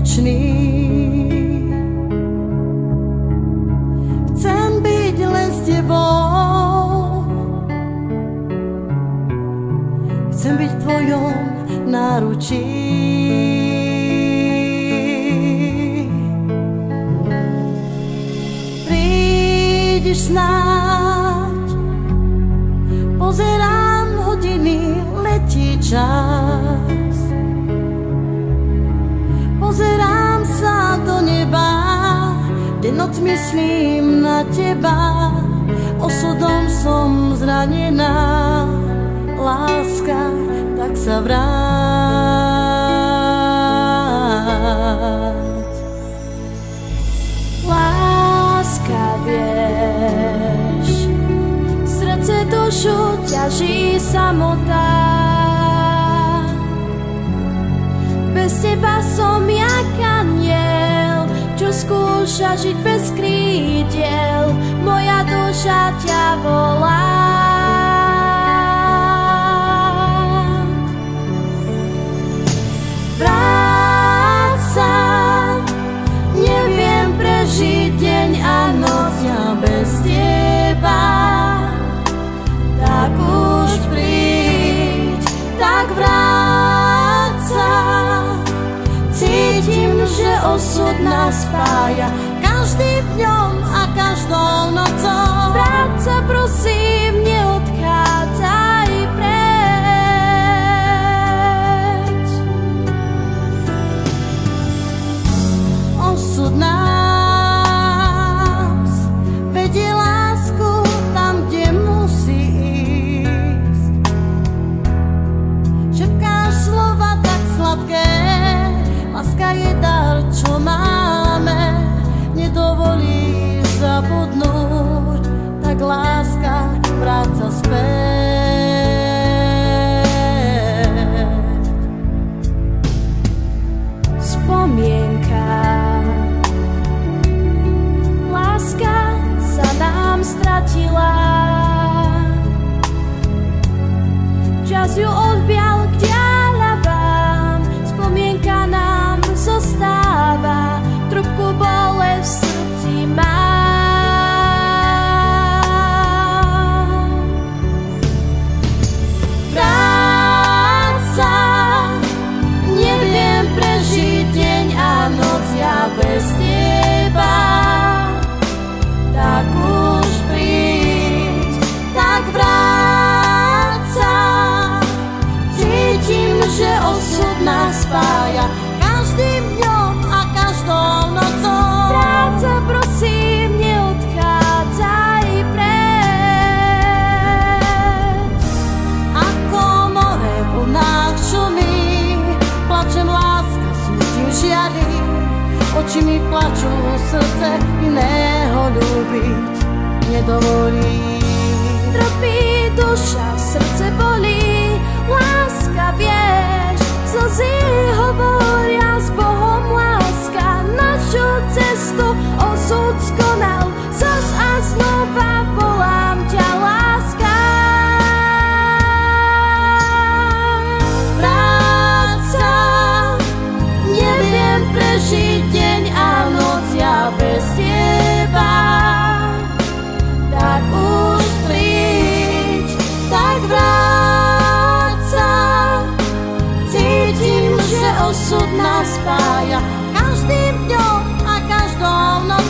nočný. Chcem byť len s tebou, chcem byť tvojom náručí. budeš snáď. Pozerám hodiny, letí čas. Pozerám sa do neba, deň noc myslím na teba, osudom som zranená, láska tak sa vráť. Láska, vieš, srdce dušu ťaží samotá. Bez teba som jak aniel, čo skúša žiť bez krídel, moja duša ťa volá. Osud nás spája každým dňom a každou nocou. Práca, prosím, neodchádzaj ľúbiť nedovolí. Tropí duša, srdce bolí, láska vieš, slzy hovoria s Bohom láska, našu cestu osud Messiah. Kannst ihm ja, er kannst doch noch